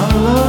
I love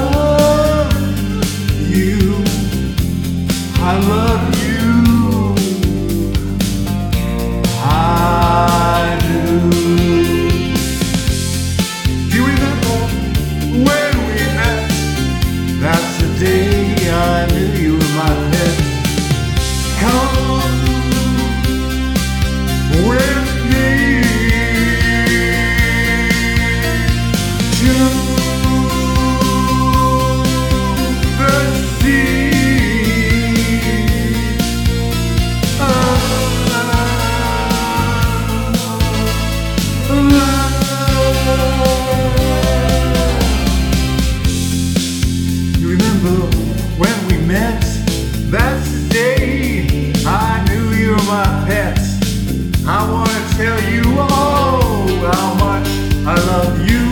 love you.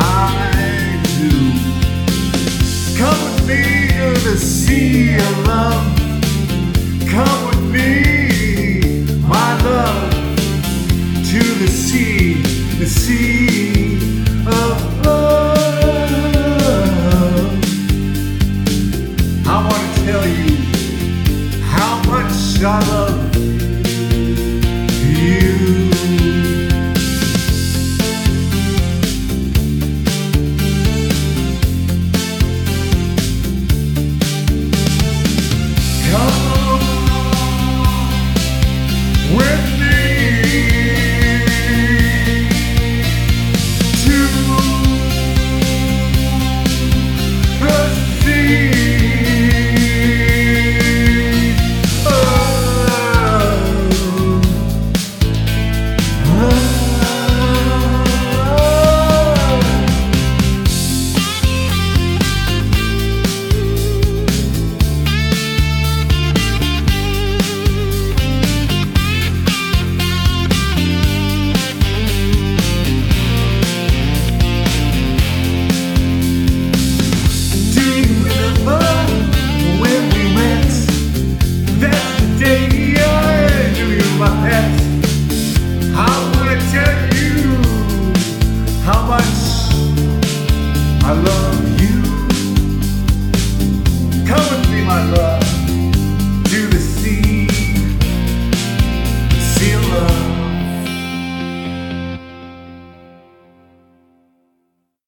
I do. Come with me to the sea of love. Come with me, my love, to the sea, the sea of love. I want to tell you how much I love. I love you.